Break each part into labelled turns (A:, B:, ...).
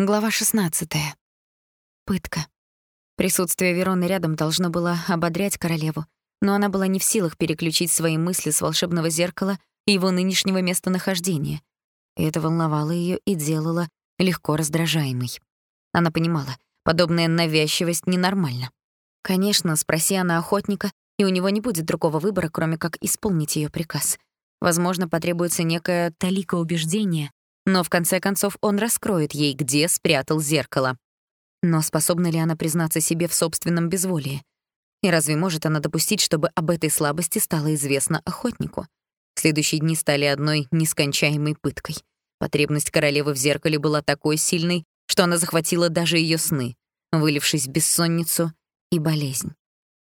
A: Глава 16. Пытка. Присутствие Вероны рядом должно было ободрять королеву, но она была не в силах переключить свои мысли с волшебного зеркала и его нынешнего местонахождения. И это волновало ее и делало легко раздражаемой. Она понимала, подобная навязчивость ненормальна. Конечно, спроси она охотника, и у него не будет другого выбора, кроме как исполнить ее приказ. Возможно, потребуется некая талика убеждения, но в конце концов он раскроет ей, где спрятал зеркало. Но способна ли она признаться себе в собственном безволии? И разве может она допустить, чтобы об этой слабости стало известно охотнику? Следующие дни стали одной нескончаемой пыткой. Потребность королевы в зеркале была такой сильной, что она захватила даже ее сны, вылившись в бессонницу и болезнь.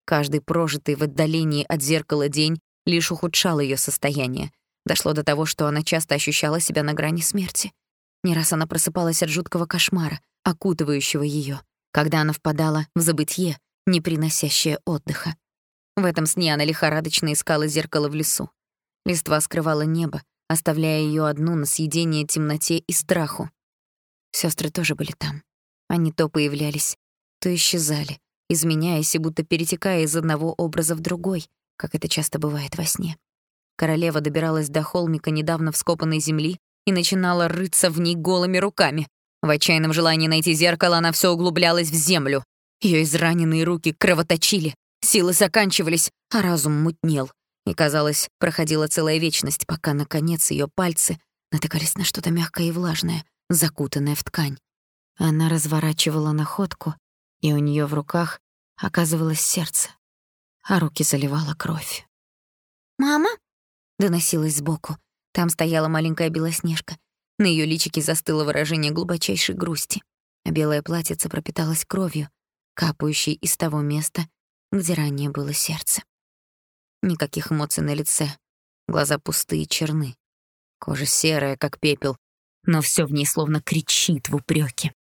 A: Каждый прожитый в отдалении от зеркала день лишь ухудшал ее состояние, Дошло до того, что она часто ощущала себя на грани смерти. Не раз она просыпалась от жуткого кошмара, окутывающего ее, когда она впадала в забытье, не приносящее отдыха. В этом сне она лихорадочно искала зеркало в лесу. Листва скрывала небо, оставляя ее одну на съедение темноте и страху. Сестры тоже были там. Они то появлялись, то исчезали, изменяясь и будто перетекая из одного образа в другой, как это часто бывает во сне. Королева добиралась до холмика недавно вскопанной земли и начинала рыться в ней голыми руками. В отчаянном желании найти зеркало она все углублялась в землю. Ее израненные руки кровоточили, силы заканчивались, а разум мутнел. И, казалось, проходила целая вечность, пока, наконец, ее пальцы натыкались на что-то мягкое и влажное, закутанное в ткань. Она разворачивала находку, и у нее в руках оказывалось сердце, а руки заливала кровь.
B: «Мама?»
A: Доносилось сбоку. Там стояла маленькая белоснежка. На ее личике застыло выражение глубочайшей грусти, а белое платьице пропиталось кровью, капающей из того места, где ранее было сердце. Никаких эмоций на лице. Глаза пустые, черны. Кожа серая, как пепел, но все в ней словно кричит в упреке.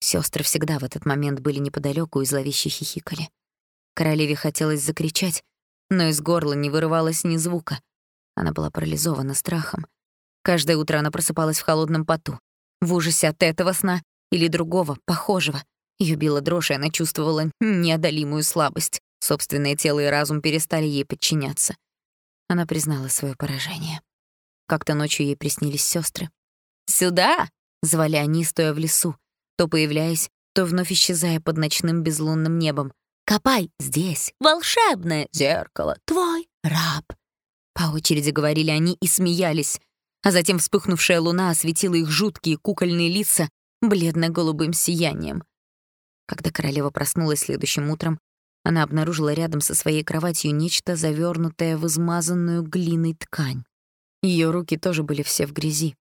A: Сестры всегда в этот момент были неподалеку и зловеще хихикали. Королеве хотелось закричать, но из горла не вырывалось ни звука, она была парализована страхом. Каждое утро она просыпалась в холодном поту, в ужасе от этого сна или другого, похожего. Её била дрожь, и она чувствовала неодолимую слабость. Собственное тело и разум перестали ей подчиняться. Она признала своё поражение. Как-то ночью ей приснились сёстры. «Сюда!» — звали они, стоя в лесу, то появляясь, то вновь исчезая под ночным безлунным небом. «Копай здесь! Волшебное зеркало! Твой раб!» По очереди говорили они и смеялись, а затем вспыхнувшая луна осветила их жуткие кукольные лица бледно-голубым сиянием. Когда королева проснулась следующим утром, она обнаружила рядом со своей кроватью нечто завернутое в измазанную глиной ткань. Ее руки тоже были все в грязи.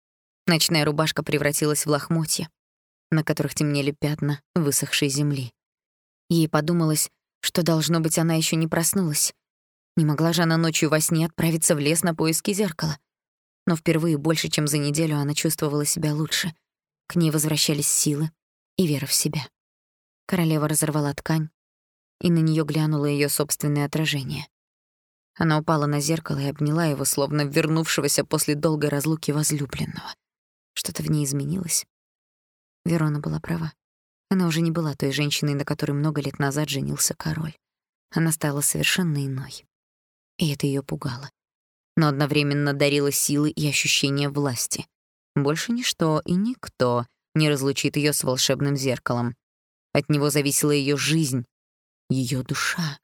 A: Ночная рубашка превратилась в лохмотья, на которых темнели пятна высохшей земли. Ей подумалось, что, должно быть, она еще не проснулась, не могла же она ночью во сне отправиться в лес на поиски зеркала. Но впервые больше, чем за неделю, она чувствовала себя лучше. К ней возвращались силы и вера в себя. Королева разорвала ткань, и на нее глянуло ее собственное отражение. Она упала на зеркало и обняла его, словно вернувшегося после долгой разлуки возлюбленного. Что-то в ней изменилось. Верона была права. Она уже не была той женщиной, на которой много лет назад женился король. Она стала совершенно иной и это ее пугало. Но одновременно дарило силы и ощущение власти. Больше ничто и никто не разлучит ее с волшебным зеркалом. От него зависела ее жизнь, ее душа.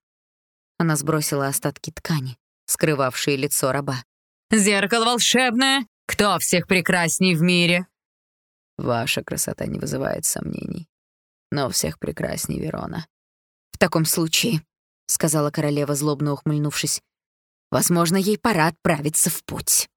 A: Она сбросила остатки ткани, скрывавшие лицо раба. «Зеркало волшебное! Кто всех прекрасней в мире?»
C: «Ваша красота не вызывает сомнений. Но всех прекрасней Верона».
A: «В таком случае», — сказала королева, злобно ухмыльнувшись, Возможно, ей пора отправиться в путь.